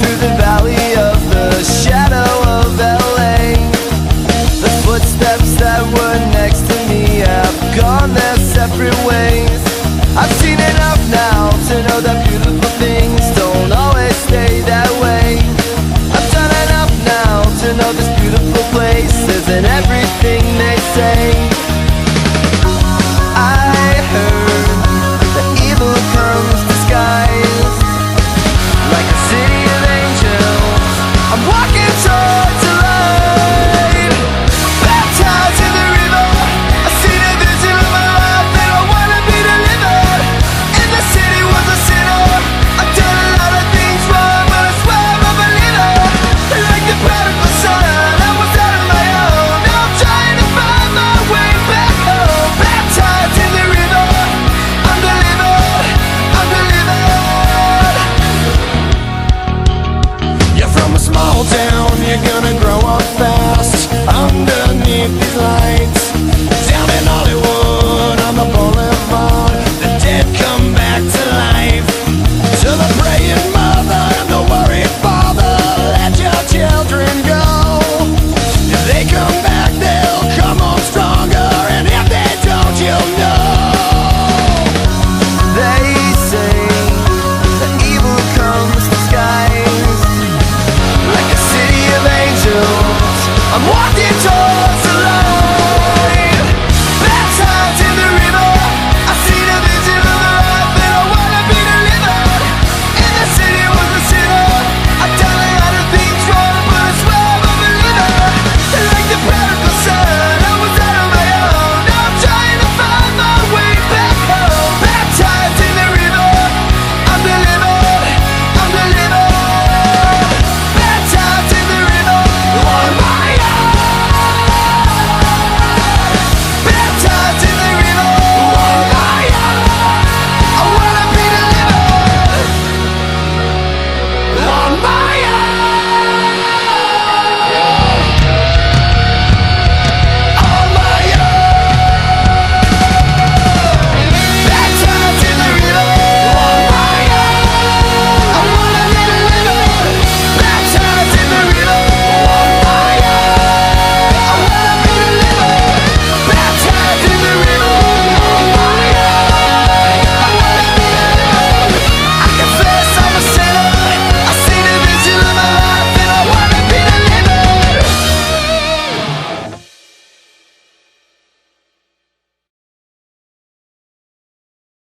through the valley of the shadow of LA. The footsteps that were next to me have gone their separate ways.